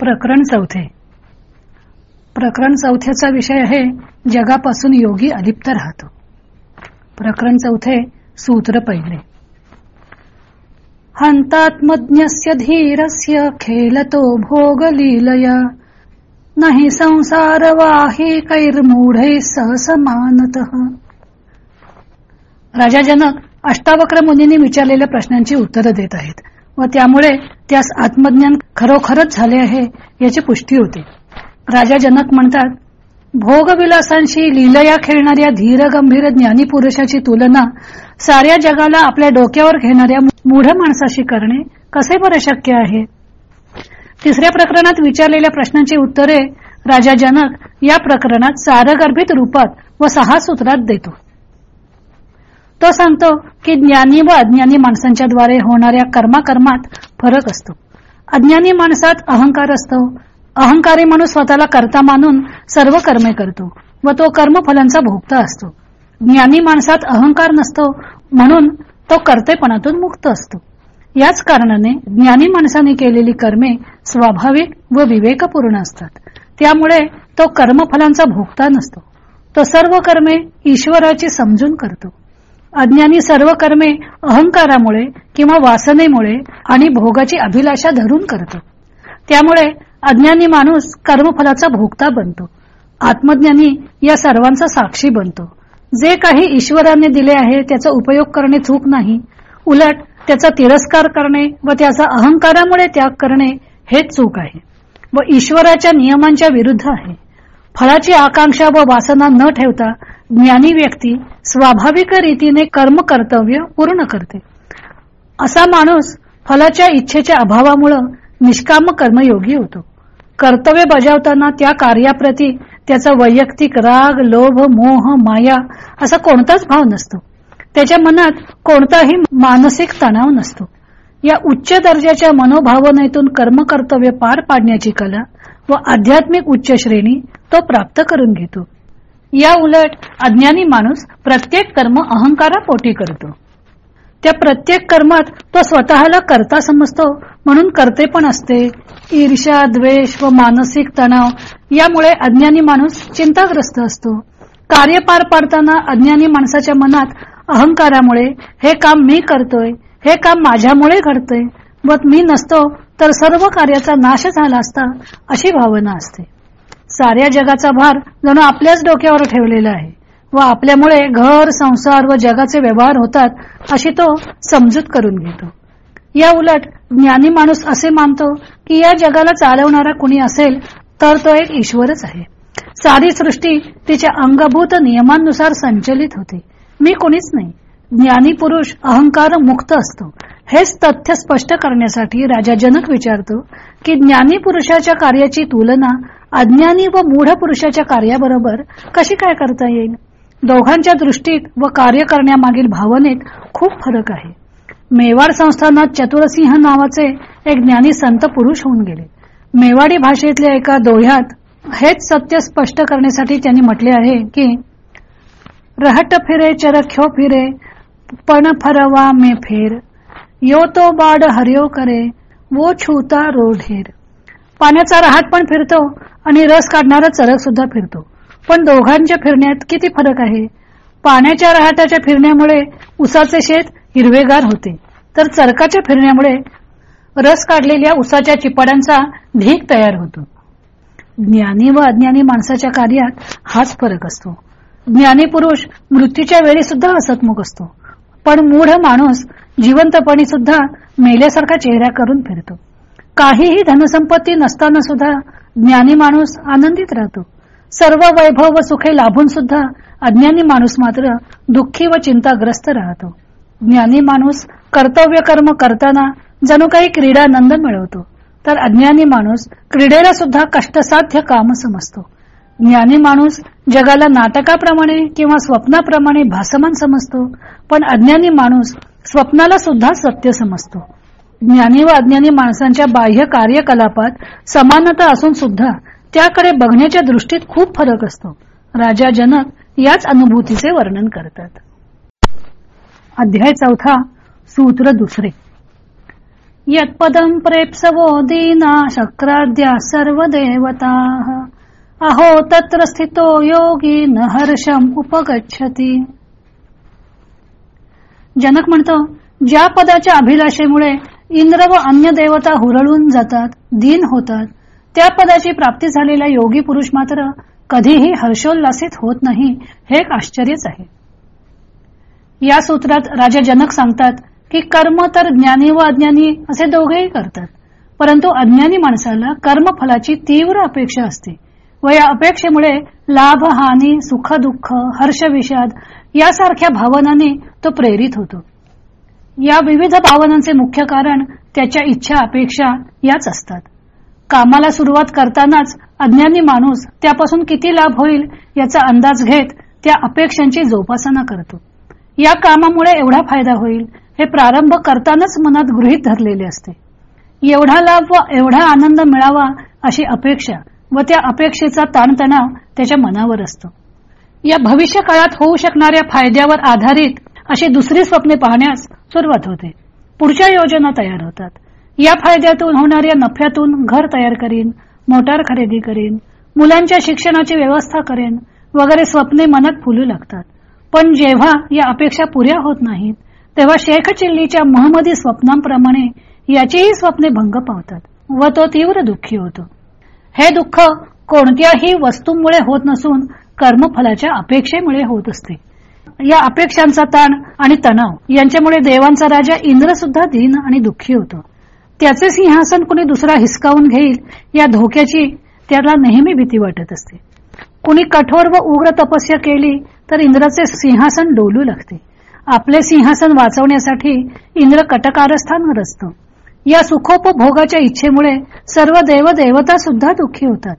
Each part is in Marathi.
प्रकरण चौथे. प्रकरण चौथ्याचा विषय आहे जगापासून योगी अलिप्त राहतो. प्रकरण चौथे सूत्र पहिले. हंतात्मज्ञस्य धीरस्य खेलतो भोगलीलया. नाही संसार वाही कैर्मूढे सहसमानत. राजा जनक अष्टावक्र मुनींनी विचारलेल्या प्रश्नांची उत्तरं देत आहेत. व त्यामुळे त्यास आत्मज्ञान खरोखरच झाले आहे याची पुष्टी होते. राजा जनक म्हणतात भोगविलासांशी लीलया खेळणाऱ्या धीर गंभीर ज्ञानी पुरुषाची तुलना साऱ्या जगाला आपल्या डोक्यावर घेणाऱ्या मूढ माणसाशी करणे कसे बरे शक्य आहे? तिसऱ्या प्रकरणात विचारलेल्या प्रश्नांची उत्तरे राजा जनक या प्रकरणात सारगर्भित रूपात व सहा सूत्रात देतो. तो सांगतो की ज्ञानी व अज्ञानी माणसांच्या द्वारे होणाऱ्या कर्माकर्मात फरक असतो. अज्ञानी माणसात अहंकार असतो. अहंकारी माणूस स्वतःला करता मानून सर्व कर्मे करतो व तो कर्मफलांचा भोगता असतो. ज्ञानी माणसात अहंकार नसतो म्हणून तो कर्तेपणातून मुक्त असतो. याच कारणाने ज्ञानी माणसाने केलेली कर्मे स्वाभाविक व विवेकपूर्ण असतात. त्यामुळे तो कर्मफलांचा भोगता नसतो. तो सर्व कर्मे ईश्वराची समजून करतो. अज्ञानी सर्व कर्मे अहंकारामुळे किंवा वासनेमुळे आणि भोगाची अभिलाषा धरून करतो. त्यामुळे अज्ञानी माणूस कर्मफलाचा भोगता बनतो. आत्मज्ञानी या सर्वांचा साक्षी बनतो. जे काही ईश्वराने दिले आहे त्याचा उपयोग करणे चूक नाही. उलट त्याचा तिरस्कार करणे व त्याचा अहंकारामुळे त्याग करणे हेच चूक आहे व ईश्वराच्या नियमांच्या विरुद्ध आहे. फळाची आकांक्षा व वासना न ठेवता ज्ञानी व्यक्ती स्वाभाविक रीतीने कर्म कर्तव्य पूर्ण करते. असा माणूस फलाच्या इच्छेच्या अभावामुळं निष्काम कर्मयोगी होतो. कर्तव्य बजावताना त्या कार्याप्रती त्याचा वैयक्तिक राग लोभ मोह माया असा कोणताच भाव नसतो. त्याच्या मनात कोणताही मानसिक तणाव नसतो. या उच्च दर्जाच्या मनोभावनेतून कर्मकर्तव्य पार पाडण्याची कला व आध्यात्मिक उच्च श्रेणी तो प्राप्त करून घेतो. या उलट अज्ञानी माणूस प्रत्येक कर्म अहंकारापोटी करतो. त्या प्रत्येक कर्मात तो स्वतःला करता समजतो म्हणून करते पण असते. ईर्षा द्वेष व मानसिक तणाव यामुळे अज्ञानी माणूस चिंताग्रस्त असतो. कार्य पार पाडताना अज्ञानी माणसाच्या मनात अहंकारामुळे हे काम मी करतोय हे काम माझ्यामुळे घडतोय व मी नसतो तर सर्व कार्याचा नाश झाला असता अशी भावना असते. साऱ्या जगाचा भार जणू आपल्याच डोक्यावर ठेवलेला आहे. व आपल्यामुळे घर संसार व जगाचे व्यवहार होतात अशी तो समजूत करून घेतो. या उलट ज्ञानी माणूस असे मानतो की या जगाला चालवणारा कुणी असेल तर तो एक ईश्वरच आहे. सारी सृष्टी तिच्या अंगभूत नियमांनुसार संचलित होते. मी कोणीच नाही. ज्ञानी पुरुष अहंकार मुक्त असतो. हेच तथ्य स्पष्ट करण्यासाठी राजा जनक विचारतो की ज्ञानी पुरुषाच्या कार्याची तुलना अज्ञानी व मूढ पुरुषाच्या कार्याबरोबर कशी काय करता येईल? दोघांच्या दृष्टीत व कार्य करण्यामागील भावनेत खूप फरक आहे. मेवाड संस्थानात चतुरसिंह नावाचे एक ज्ञानी संत पुरुष होऊन गेले. मेवाडी भाषेतल्या एका दोह्यात हेच सत्य स्पष्ट करण्यासाठी त्यांनी म्हटले आहे की रहट फिरे चरख्यो फिरे पण फरवा मे फेर. यो तो बाड हरियो करे वो छूता रोढेर. पाण्याचा रहाट पण फिरतो आणि रस काढणारा चरक सुद्धा फिरतो. पण दोघांच्या फिरण्यात किती फरक आहे? पाण्याच्या रहाटाच्या फिरण्यामुळे उसाचे शेत हिरवेगार होते. तर चरकाच्या फिरण्यामुळे रस काढलेल्या उसाच्या चिपाड्यांचा ढीक तयार होतो. ज्ञानी व अज्ञानी माणसाच्या कार्यात हाच फरक असतो. ज्ञानी पुरुष मृत्यूच्या वेळी सुद्धा हसतमुख असतो. पण मूढ माणूस जिवंतपणी सुद्धा मेल्यासारखा चेहरा करून फिरतो. काहीही धनसंपत्ती नसताना सुद्धा ज्ञानी माणूस आनंदित राहतो. सर्व वैभव व सुखे लाभून सुद्धा अज्ञानी माणूस मात्र दुःखी व चिंताग्रस्त राहतो. ज्ञानी माणूस कर्तव्य कर्म करताना जणू काही क्रीडानंद मिळवतो तर अज्ञानी माणूस क्रीडेला सुद्धा कष्टसाध्य काम समजतो. ज्ञानी माणूस जगाला नाटकाप्रमाणे किंवा स्वप्नाप्रमाणे भासमान समजतो पण अज्ञानी माणूस स्वप्नाला सुद्धा सत्य समजतो. ज्ञानी व अज्ञानी माणसांच्या बाह्य कार्यकलापात समानता असून सुद्धा त्याकडे बघण्याच्या दृष्टीत खूप फरक असतो. राजा जनक याच अनुभूतीचे वर्णन करतात. अध्याय चौथा सूत्र दुसरे. यत्पदं प्रेप्सवो दीना शक्राद्या सर्व देवता अहो तत्र स्थितो योगी न हर्षम उपगच्छती. जनक म्हणतो ज्या पदाच्या अभिलाषेमुळे इंद्र व अन्य देवता हुरळून जातात दिन होतात. त्या पदाची प्राप्ती झालेला योगी पुरुष मात्र कधीही हर्षोल्लासित होत नाही हे एक आश्चर्यच आहे. या सूत्रात राजा जनक सांगतात की कर्म तर ज्ञानी व अज्ञानी असे दोघेही करतात परंतु अज्ञानी माणसाला कर्मफलाची तीव्र अपेक्षा असते व या अपेक्षेमुळे लाभ हानी सुख दुःख हर्ष विषाद यासारख्या भावनांनी तो प्रेरित होतो. या विविध भावनांचे मुख्य कारण त्याच्या इच्छा अपेक्षा याच असतात. कामाला सुरुवात करतानाच अज्ञानी माणूस त्यापासून किती लाभ होईल याचा अंदाज घेत त्या अपेक्षांची जोपासना करतो. या कामामुळे एवढा फायदा होईल हे प्रारंभ करतानाच मनात गृहीत धरलेले असते. एवढा लाभ व एवढा आनंद मिळावा अशी अपेक्षा व त्या अपेक्षेचा ताणतणाव त्याच्या मनावर असतो. या भविष्य काळात होऊ शकणाऱ्या फायद्यावर आधारित अशी दुसरी स्वप्ने पाहण्यास सुरुवात होते. पुढच्या योजना तयार होतात. या फायद्यातून होणाऱ्या नफ्यातून घर तयार करीन मोटार खरेदी करीन मुलांच्या शिक्षणाची व्यवस्था करेन वगैरे स्वप्ने मनात फुलू लागतात. पण जेव्हा या अपेक्षा पुऱ्या होत नाहीत तेव्हा शेख चिल्लीच्या महमदी स्वप्नांप्रमाणे याचीही स्वप्ने भंग पावतात व तो तीव्र दुःखी होतो. हे दुःख कोणत्याही वस्तूमुळे होत नसून कर्मफलाच्या अपेक्षेमुळे होत असते. या अपेक्षांचा ताण आणि तणाव यांच्यामुळे देवांचा राजा इंद्र सुद्धा दीन आणि दुःखी होतो. त्याचे सिंहासन कुणी दुसरा हिसकावून घेईल या धोक्याची त्याला नेहमी भीती वाटत असते. कुणी कठोर व उग्र तपस्या केली तर इंद्राचे सिंहासन डोलू लागते. आपले सिंहासन वाचवण्यासाठी इंद्र कटकारस्थानवर असतो. या सुखोपभोगाच्या इच्छेमुळे सर्व देव देवता सुद्धा दुःखी होतात.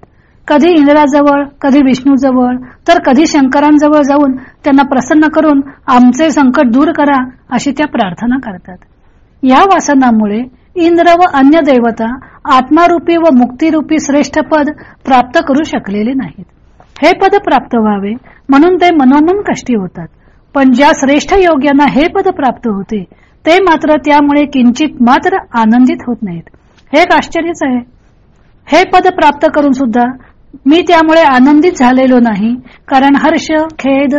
कधी इंद्राजवळ कधी विष्णूजवळ तर कधी शंकरांजवळ जाऊन त्यांना प्रसन्न करून आमचे संकट दूर करा अशी त्या प्रार्थना करतात. या वासनामुळे इंद्र व अन्य देवता आत्मारूपी व मुक्तिरूपी श्रेष्ठ पद प्राप्त करू शकलेले नाहीत. हे पद प्राप्त व्हावे म्हणून ते मनोमन कष्टी होतात. पण ज्या श्रेष्ठ योग्यांना हे पद प्राप्त होते ते मात्र त्यामुळे किंचित मात्र आनंदित होत नाहीत. हे एक आश्चर्यच आहे. हे पद प्राप्त करून सुद्धा मी त्यामुळे आनंदित झालेलो नाही. कारण हर्ष खेद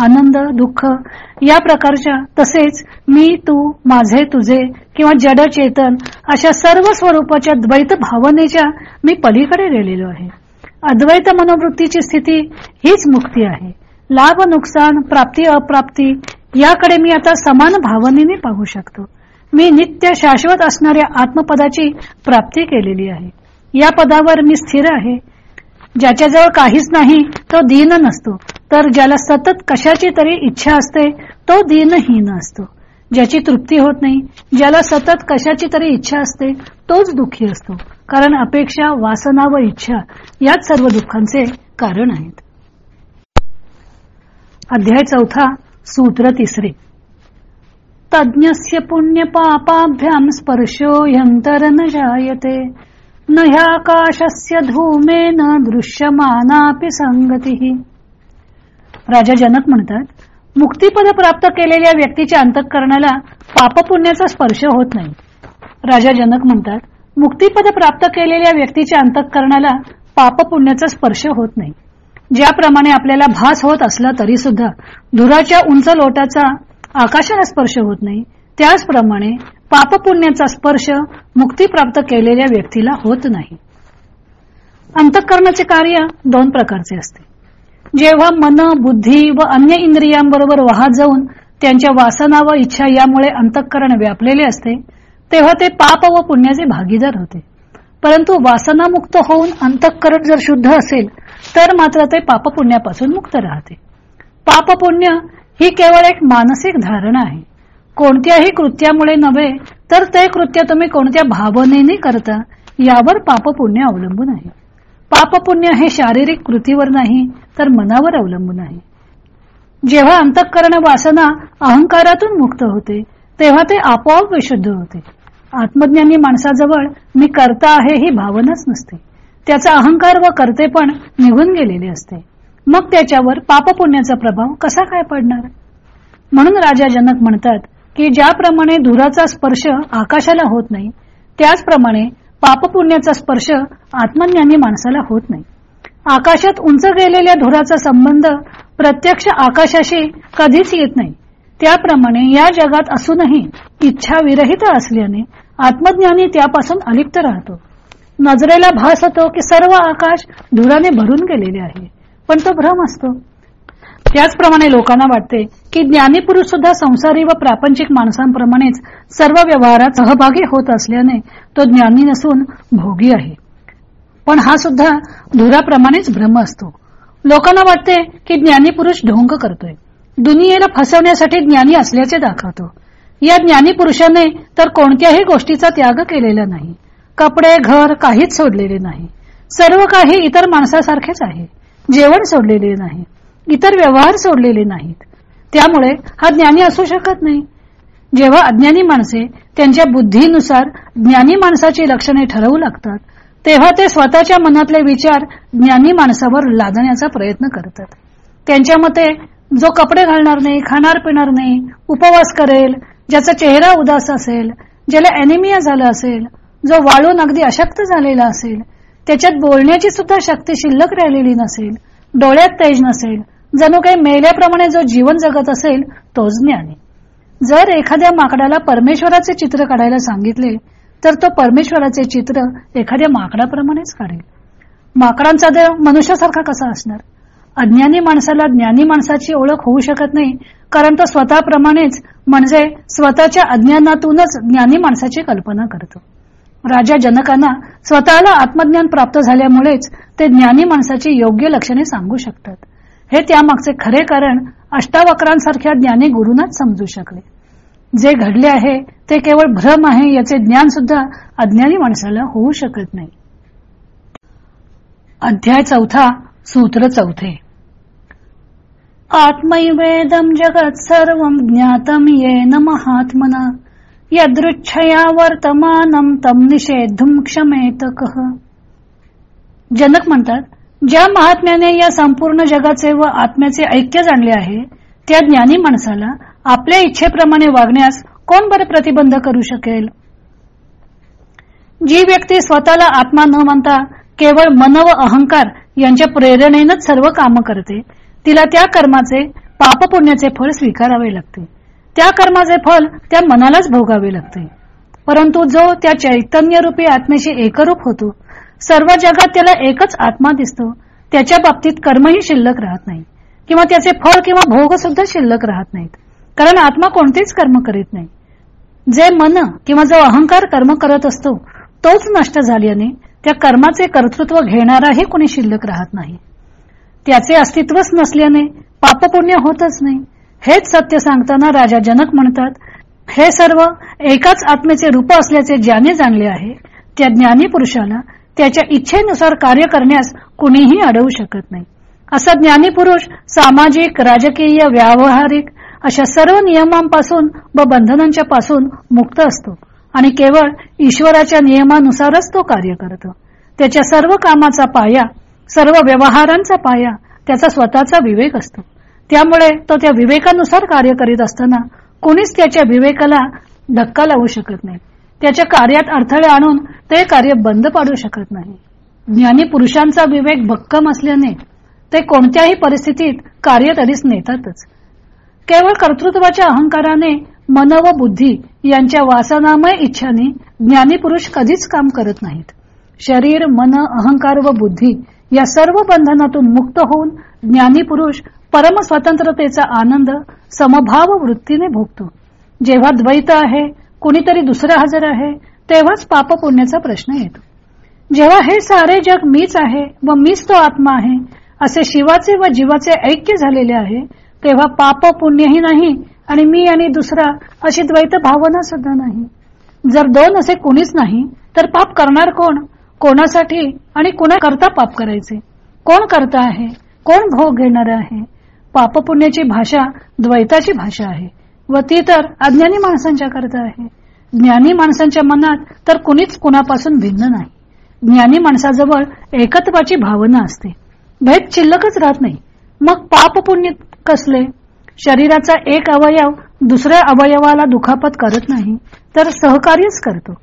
आनंद दुःख या प्रकारच्या तसेच मी तू माझे तुझे किंवा जड चेतन अशा सर्व स्वरूपाच्या द्वैत भावनेच्या मी पलीकडे गेलेलो आहे. अद्वैत मनोवृत्तीची स्थिती हीच मुक्ती आहे. लाभ नुकसान प्राप्ती अप्राप्ती याकडे मी आता समान भावनेने पाहू शकतो. मी नित्य शाश्वत असणाऱ्या आत्मपदाची प्राप्ती केलेली आहे. या पदावर मी स्थिर आहे. ज्याच्याजवळ काहीच नाही तो दीन नसतो. तर ज्याला सतत कशाची तरी इच्छा असते तो दीनहीन असतो. ज्याची तृप्ती होत नाही ज्याला सतत कशाची तरी इच्छा असते तोच दुःखी असतो. कारण अपेक्षा वासना व इच्छा याच सर्व दुःखांचे कारण आहेत. अध्याय चौथा सूत्र तिसरे. तज्ञस्य पुण्य पापाभ्याम स्पर्शो यंतर न जायते. न ह्याकाशस्य धूमेन दृश्यमानापि संगती. राजा जनक म्हणतात मुक्तिपद प्राप्त केलेल्या व्यक्तीच्या अंतःकरणाला पापपुण्याचा स्पर्श होत नाही. राजा जनक म्हणतात मुक्तिपद प्राप्त केलेल्या व्यक्तीच्या अंतःकरणाला पापपुण्याचा स्पर्श होत नाही. ज्याप्रमाणे आपल्याला भास होत असला तरी सुद्धा धुराच्या उंच लोटाचा आकाशाला स्पर्श होत नाही. त्याचप्रमाणे पापपुण्याचा स्पर्श मुक्ती प्राप्त केलेल्या व्यक्तीला होत नाही. अंतःकरणाचे कार्य दोन प्रकारचे असते. जेव्हा मन बुद्धी व अन्य इंद्रियांबरोबर वाहत जाऊन त्यांच्या वासना व इच्छा यामुळे अंतःकरण व्यापलेले असते तेव्हा ते पाप व पुण्याचे भागीदार होते. परंतु वासनामुक्त होऊन अंतःकरण जर शुद्ध असेल तर मात्र ते पापपुण्यापासून मुक्त राहते. पापपुण्य ही केवळ एक मानसिक धारणा आहे. कोणत्याही कृत्यामुळे नव्हे तर ते कृत्य तुम्ही कोणत्या भावनेने करता यावर पापपुण्य अवलंबून आहे. पापपुण्य हे शारीरिक कृतीवर नाही तर मनावर अवलंबून आहे. जेव्हा अंतःकरण वासना अहंकारातून मुक्त होते तेव्हा ते आपोआप विशुद्ध होते. आत्मज्ञानी माणसाजवळ मी करता आहे ही भावनाच नसते. त्याचा अहंकार व कर्तेपण निघून गेलेले असते. मग त्याच्यावर पापपुण्याचा प्रभाव कसा काय पडणार? म्हणून राजा जनक म्हणतात की ज्याप्रमाणे धुराचा स्पर्श आकाशाला होत नाही त्याचप्रमाणे पापपुण्याचा स्पर्श आत्मज्ञानी माणसाला होत नाही. आकाशात उंच गेलेल्या धुराचा संबंध प्रत्यक्ष आकाशाशी कधीच येत नाही. त्याप्रमाणे या जगात असूनही इच्छा विरहित असल्याने आत्मज्ञानी त्यापासून अलिप्त राहतो. नजरेला भास होतो की सर्व आकाश धुराने भरून गेलेले आहे. पण तो भ्रम असतो. त्याचप्रमाणे लोकांना वाटते की ज्ञानी पुरुष सुद्धा संसारी व प्रापंचिक माणसांप्रमाणेच सर्व व्यवहारात सहभागी होत असल्याने तो ज्ञानी नसून भोगी आहे. पण हा सुद्धा धुराप्रमाणेच भ्रम असतो. लोकांना वाटते की ज्ञानी पुरुष ढोंग करतोय. दुनियेला फसवण्यासाठी ज्ञानी असल्याचे दाखवतो. या ज्ञानी पुरुषाने तर कोणत्याही गोष्टीचा त्याग केलेला नाही. कपडे घर काहीच सोडलेले नाही. सर्व काही इतर माणसासारखेच आहे. जेवण सोडलेले नाही. इतर व्यवहार सोडलेले नाहीत. त्यामुळे हा ज्ञानी असू शकत नाही. जेव्हा अज्ञानी माणसे त्यांच्या बुद्धीनुसार ज्ञानी माणसाची लक्षणे ठरवू लागतात तेव्हा ते स्वतःच्या मनातले विचार ज्ञानी माणसावर लादण्याचा प्रयत्न करतात. त्यांच्या मते जो कपडे घालणार नाही खाणार पिणार नाही उपवास करेल ज्याचा चेहरा उदास असेल ज्याला अॅनिमिया झालं असेल जो वाळून अगदी अशक्त झालेला असेल त्याच्यात बोलण्याची सुद्धा शक्ती शिल्लक राहिलेली नसेल डोळ्यात तेज नसेल जणू काही मेल्याप्रमाणे जो जीवन जगत असेल तोच ज्ञानी जर एखाद्या माकडाला परमेश्वराचे चित्र काढायला सांगितले तर तो परमेश्वराचे चित्र एखाद्या माकडाप्रमाणेच काढेल. माकडांचा देव मनुष्यासारखा कसा असणार? अज्ञानी माणसाला ज्ञानी माणसाची ओळख होऊ शकत नाही कारण तो स्वतःप्रमाणेच म्हणजे स्वतःच्या अज्ञानातूनच ज्ञानी माणसाची कल्पना करतो. राजा जनकांना स्वतःला आत्मज्ञान प्राप्त झाल्यामुळेच ते ज्ञानी माणसाची योग्य लक्षणे सांगू शकतात. हे त्यामागचे खरे कारण अष्टावक्रांसारख्या ज्ञानी गुरुनाच समजू शकले. जे घडले आहे ते केवळ भ्रम आहे याचे ज्ञान सुद्धा अज्ञानी माणसाला होऊ शकत नाही. अध्याय चौथा सूत्र चौथे. आत्मैवेदम जगत सर्व ज्ञातम येन महात्मना यदृच्छया वर्तमानम तम निषेधुम क्षमेत कह जनक म्हणतात ज्या महात्म्याने या संपूर्ण जगाचे व आत्म्याचे ऐक्य जाणले आहे त्या ज्ञानी माणसाला आपल्या इच्छेप्रमाणे वागण्यास कोण बरे प्रतिबंध करू शकेल? जी व्यक्ती स्वतःला आत्मा न मानता केवळ मन व अहंकार यांच्या प्रेरणेनच सर्व काम करते तिला त्या कर्माचे पापपुण्याचे फळ स्वीकारावे लागते. त्या कर्माचे फल त्या मनालाच भोगावे लागते. परंतु जो त्या चैतन्यरूपी आत्म्याशी एकरूप होतो सर्व जगात त्याला एकच आत्मा दिसतो. त्याच्या बाबतीत कर्मही शिल्लक राहत नाही. किंवा त्याचे फळ किंवा भोग सुद्धा शिल्लक राहत नाहीत. कारण आत्मा कोणतेच कर्म करीत नाही. जे मन किंवा जो अहंकार कर्म करत असतो तोच नष्ट झाल्याने त्या कर्माचे कर्तृत्व घेणाराही कोणी शिल्लक राहत नाही. त्याचे अस्तित्वच नसल्याने पापपुण्य होतच नाही. हेच सत्य सांगताना राजा जनक म्हणतात हे सर्व एकाच आत्मेचे रूप असल्याचे ज्याने जाणले आहे त्या ज्ञानी पुरुषाला त्याच्या इच्छेनुसार कार्य करण्यास कुणीही अडवू शकत नाही. असा ज्ञानी पुरुष सामाजिक राजकीय व्यावहारिक अशा सर्व नियमांपासून व बंधनांच्या पासून मुक्त असतो आणि केवळ ईश्वराच्या नियमानुसारच तो कार्य करतो. त्याच्या सर्व कामाचा पाया सर्व व्यवहारांचा पाया त्याचा स्वतःचा विवेक असतो. त्यामुळे तो त्या विवेकानुसार कार्य करीत असताना कोणीच त्याच्या विवेकाला धक्का लावू शकत नाही. त्याच्या कार्यात अडथळे आणून ते कार्य बंद पाडू शकत नाही. ज्ञानी पुरुषांचा विवेक भक्कम असल्याने ते कोणत्याही परिस्थितीत कार्य तरीच नेतातच केवळ कर्तृत्वाच्या अहंकाराने मन व बुद्धी यांच्या वासनामय इच्छाने ज्ञानी पुरुष कधीच काम करत नाहीत. शरीर मन अहंकार व बुद्धी या सर्व बंधनातून मुक्त होऊन ज्ञानी पुरुष परम स्वतंत्रतेचा आनंद समभाव वृत्तीने भोगतो. जेव्हा द्वैत आहे कुणीतरी दुसरा हजर आहे तेव्हाच पाप पुण्याचा प्रश्न येतो. जेव्हा हे सारे जग मीच आहे व मीच तो आत्मा आहे असे शिवाचे व जीवाचे ऐक्य झालेले आहे तेव्हा पाप पुण्यही नाही आणि मी आणि दुसरा अशी द्वैत भावना सुद्धा नाही. जर दोन असे कुणीच नाही तर पाप करणार कोण? कोणासाठी आणि कुणा करता पाप करायचे? कोण करता आहे? कोण भोग घेणार आहे? पाप पुण्याची भाषा द्वैताची भाषा आहे व ती तर अज्ञानी माणसांच्या करता आहे. ज्ञानी माणसांच्या मनात तर कुणीच कुणापासून भिन्न नाही. ज्ञानी माणसाजवळ एकत्वाची भावना असते. भेद शिल्लकच राहत नाही. मग पाप पुण्य कसले? शरीराचा एक अवयव दुसऱ्या अवयवाला दुखापत करत नाही तर सहकार्यच करतो.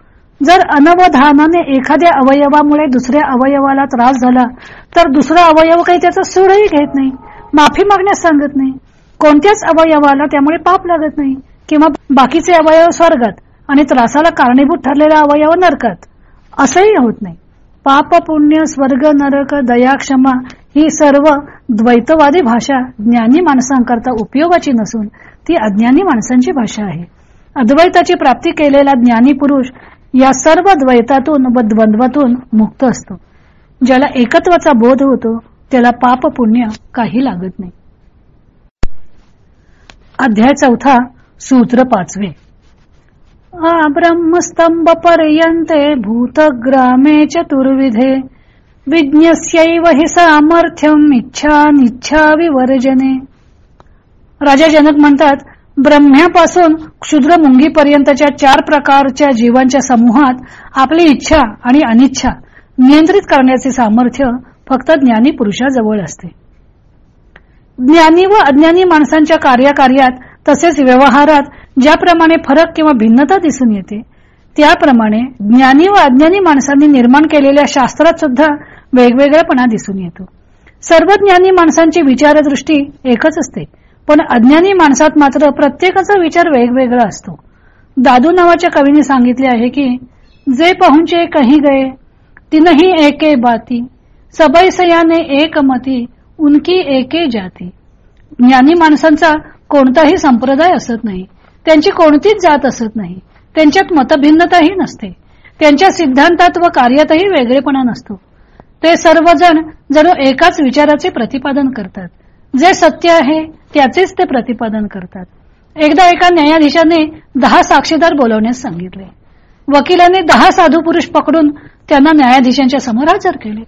जर अनवधानाने एखाद्या अवयवामुळे दुसऱ्या अवयवाला त्रास झाला तर दुसरा अवयव काही त्याचा सूडही घेत नाही माफी मागण्यास सांगत नाही. कोणत्याच अवयवाला त्यामुळे पाप लागत नाही किंवा बाकीचे अवयव स्वर्गात आणि त्रासाला कारणीभूत ठरलेल्या अवयव नरकात. असंही होत नाही. पाप पुण्य स्वर्ग नरक दया क्षमा ही सर्व द्वैतवादी भाषा ज्ञानी माणसांकरता उपयोगाची नसून ती अज्ञानी माणसांची भाषा आहे. अद्वैताची प्राप्ती केलेला ज्ञानी पुरुष या सर्व द्वैतातून व द्वंद्वातून मुक्त असतो. ज्याला एकत्वाचा बोध होतो त्याला पाप पुण्य काही लागत नाही. अध्याय चौथा सूत्र पाचवे. ब्रह्मस्तंभ पर्यंते भूतग्रामे चतुर्विधे। विज्ञस्यैव हि सामर्थ्यम इच्छा निच्छा विवर्जने राजा जनक म्हणतात ब्रह्म्यापासून क्षुद्र मुंगीपर्यंतच्या चार प्रकारच्या जीवांच्या समूहात आपली इच्छा आणि अनिच्छा नियंत्रित करण्याचे सामर्थ्य फक्त ज्ञानी पुरुषाजवळ असते. ज्ञानी व अज्ञानी माणसांच्या कार्यकार्यात तसेच व्यवहारात ज्याप्रमाणे फरक किंवा भिन्नता दिसून येते त्याप्रमाणे ज्ञानी व अज्ञानी माणसांनी निर्माण केलेल्या शास्त्रात सुद्धा वेगवेगळेपणा दिसून येतो. सर्व ज्ञानी माणसांची विचारदृष्टी एकच असते पण अज्ञानी माणसात मात्र प्रत्येकाचा विचार वेगवेगळा असतो. दादू नावाच्या कवीने सांगितले आहे की जे पहुंचे कही गये तिनही एके बाती सबैसयाने एक मती उनकी एके जाती. ज्ञानी माणसांचा कोणताही संप्रदाय असत नाही. त्यांची कोणतीच जात असत नाही. त्यांच्यात मतभिन्नताही नसते. त्यांच्या सिद्धांतात व कार्यातही वेगळेपणा नसतो. ते सर्वजण जणू एकाच विचाराचे प्रतिपादन करतात. जे सत्य आहे त्याचेच ते प्रतिपादन करतात. एकदा एका न्यायाधीशाने दहा साक्षीदार बोलवण्यास सांगितले. वकिलाने दहा साधू पुरुष पकडून त्यांना न्यायाधीशांच्या समोर हजर केले.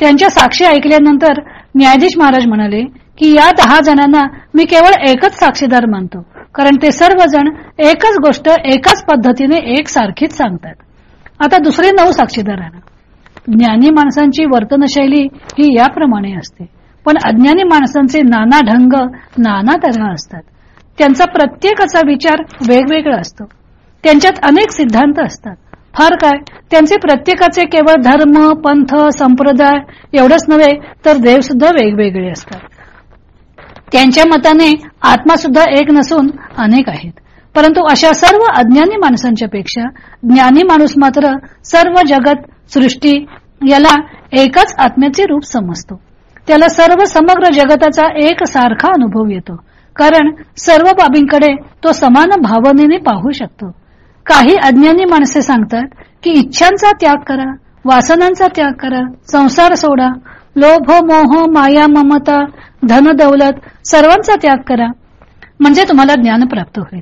त्यांच्या साक्षी ऐकल्यानंतर न्यायाधीश महाराज म्हणाले की या दहा जणांना मी केवळ एकच साक्षीदार मानतो. कारण ते सर्वजण एकच गोष्ट एकाच पद्धतीने एक सारखीच सांगतात. आता दुसरे नऊ साक्षीदार ज्ञानी माणसांची वर्तनशैली ही याप्रमाणे असते. पण अज्ञानी माणसांचे नाना ढंग नाना तऱ्हा असतात. त्यांचा प्रत्येकाचा विचार वेगवेगळा असतो. त्यांच्यात अनेक सिद्धांत असतात. फार काय? त्यांचे प्रत्येकाचे केवळ धर्म पंथ संप्रदाय एवढंच नव्हे तर देव सुद्धा वेगवेगळे असतात. त्यांच्या मताने आत्मा सुद्धा एक नसून अनेक आहेत. परंतु अशा सर्व अज्ञानी माणसांच्या पेक्षा ज्ञानी माणूस मात्र सर्व जगत सृष्टी याला एकाच आत्म्याचे रूप समजतो. त्याला सर्व समग्र जगताचा एक सारखा अनुभव येतो. कारण सर्व बाबींकडे तो समान भावनेने पाहू शकतो. काही अज्ञानी माणसे सांगतात की इच्छांचा त्याग करा वासनांचा त्याग करा संसार सोडा लोभ मोह माया ममता धन दौलत सर्वांचा त्याग करा. म्हणजे तुम्हाला ज्ञान प्राप्त होईल.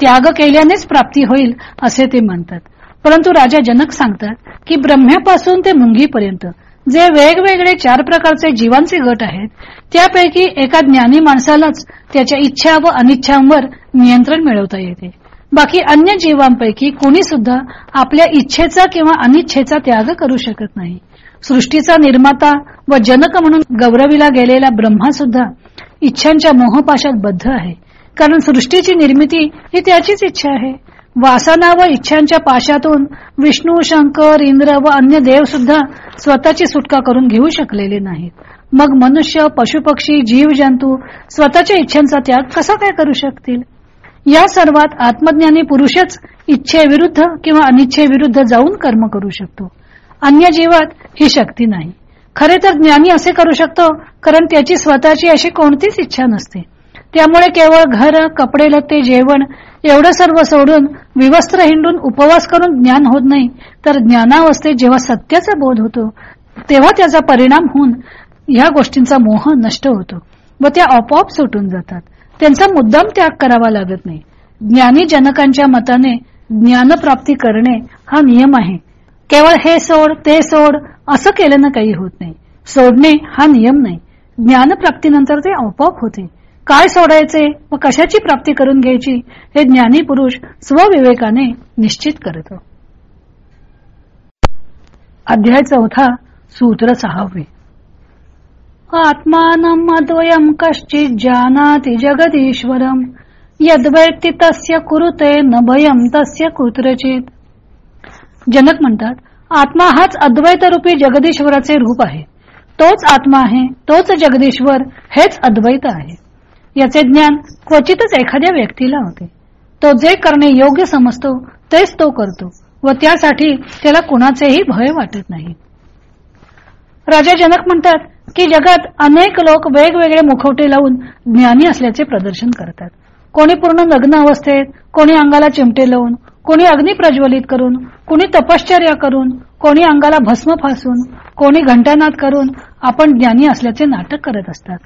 त्याग केल्यानेच प्राप्ती होईल असे ते म्हणतात. परंतु राजा जनक सांगतात की ब्रह्म्यापासून ते मुंगीपर्यंत जे वेगवेगळे चार प्रकारचे जीवांचे गट आहेत त्यापैकी एका ज्ञानी माणसालाच त्याच्या इच्छा व अनिच्छांवर नियंत्रण मिळवता येते. बाकी अन्य जीवांपैकी कोणी सुद्धा आपल्या इच्छेचा किंवा अनिच्छेचा त्याग करू शकत नाही. सृष्टीचा निर्माता व जनक म्हणून गौरविला गेलेला ब्रह्मा सुद्धा इच्छांच्या मोहपाशात बद्ध आहे. कारण सृष्टीची निर्मिती ही त्याचीच इच्छा आहे. वासना व इच्छांच्या पाशातून विष्णू शंकर इंद्र व अन्य देव सुद्धा स्वतःची सुटका करून घेऊ शकलेले नाहीत. मग मनुष्य पशुपक्षी जीव जंतू स्वतःच्या इच्छांचा त्याग कसा काय करू शकतील? या सर्वात आत्मज्ञानी पुरुषच इच्छेविरुद्ध किंवा अनिच्छेविरुद्ध जाऊन कर्म करू शकतो. अन्य जीवात ही शक्ती नाही. खरे तर ज्ञानी असे करू शकतो कारण त्याची स्वतःची अशी कोणतीच इच्छा नसते. त्यामुळे केवळ घर कपडे लत्ते जेवण एवढं सर्व सोडून विवस्त्र हिंडून उपवास करून ज्ञान होत नाही तर ज्ञानावस्थेत जेव्हा सत्याचा बोध होतो तेव्हा त्याचा परिणाम होऊन या गोष्टींचा मोह नष्ट होतो व त्या आपोआप सुटून जातात. त्यांचा मुद्दाम त्याग करावा लागत नाही. ज्ञानी जनकांच्या मताने ज्ञानप्राप्ती करणे हा नियम आहे. केवळ हे सोड ते सोड असं केल्यानं काही होत नाही. सोडणे हा नियम नाही. ज्ञानप्राप्तीनंतर ते आपोआप होते. काय सोडायचे व कशाची प्राप्ती करून घ्यायची हे ज्ञानी पुरुष स्वविवेकाने निश्चित करतो अध्याय चौथा सूत्र सहावे. आत्मानम अद्वयम कश्चित जानाति जगदीश्वरम यद्वैती तस्य कुरुते न भयम तस्य कुत्रचित. जनक म्हणतात आत्मा हाच अद्वैत रूपी जगदीश्वराचे रूप आहे. तोच आत्मा आहे तोच जगदीश्वर हेच अद्वैत आहे. याचे ज्ञान क्वचितच एखाद्या व्यक्तीला होते. तो जे करणे योग्य समजतो तेच तो करतो व त्यासाठी त्याला कुणाचेही भय वाटत नाही. राजा जनक म्हणतात की जगात अनेक लोक वेगवेगळे मुखवटे लावून ज्ञानी असल्याचे प्रदर्शन करतात. कोणी पूर्ण नग्न अवस्थेत कोणी अंगाला चिमटे लावून कोणी अग्नी प्रज्वलित करून कोणी तपश्चर्या करून कोणी अंगाला भस्म फासून कोणी घंटानाद करून आपण ज्ञानी असल्याचे नाटक करत असतात.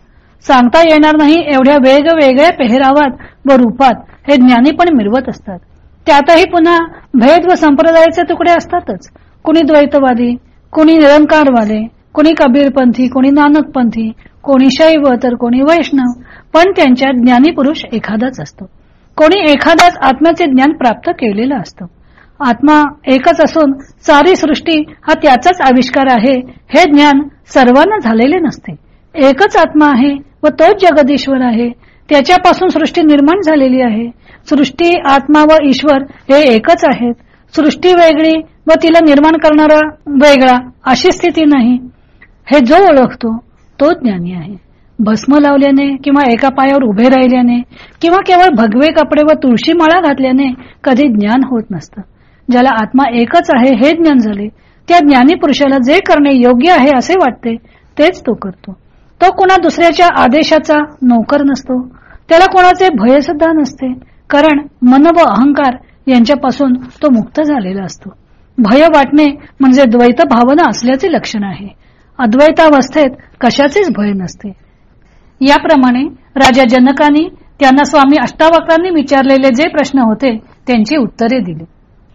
सांगता येणार नाही एवढ्या वेगवेगळ्या पेहरावात व रूपात हे ज्ञानी पण मिरवत असतात. त्यातही पुन्हा भेद व संप्रदायाचे तुकडे असतातच. कुणी द्वैतवादी कुणी निरंकारवाले कोणी कबीरपंथी कोणी नानकपंथी कोणी शैव तर कोणी वैष्णव पण त्यांच्यात ज्ञानी पुरुष एखादाच असतो. कोणी एखादाच आत्म्याचे ज्ञान प्राप्त केलेलं असतं. आत्मा एकच असून सारी सृष्टी हा त्याचाच आविष्कार आहे हे ज्ञान सर्वांना झालेले नसते. एकच आत्मा आहे व तोच जगदीश्वर आहे. त्याच्यापासून सृष्टी निर्माण झालेली आहे. सृष्टी आत्मा व ईश्वर हे एकच आहेत. सृष्टी वेगळी व तिला निर्माण करणारा वेगळा अशी स्थिती नाही. हे जो ओळखतो तो ज्ञानी आहे. भस्म लावल्याने किंवा एका पायावर उभे राहिल्याने किंवा केवळ भगवे कपडे व तुळशी माळा घातल्याने कधी ज्ञान होत नसतं. ज्याला आत्मा एकच आहे हे ज्ञान झाले त्या ज्ञानी पुरुषाला जे करणे योग्य आहे असे वाटते तेच तो करतो. तो कोणा दुसऱ्याच्या आदेशाचा नोकर नसतो. त्याला कोणाचे भय सुद्धा नसते. कारण मन व अहंकार यांच्यापासून तो मुक्त झालेला असतो. भय वाटणे म्हणजे द्वैत भावना असल्याचे लक्षण आहे. अद्वैतावस्थेत कशाचेच भय नसते. याप्रमाणे राजा जनकानी त्यांना स्वामी अष्टावक्रांनी विचारलेले जे प्रश्न होते त्यांची उत्तरे दिली.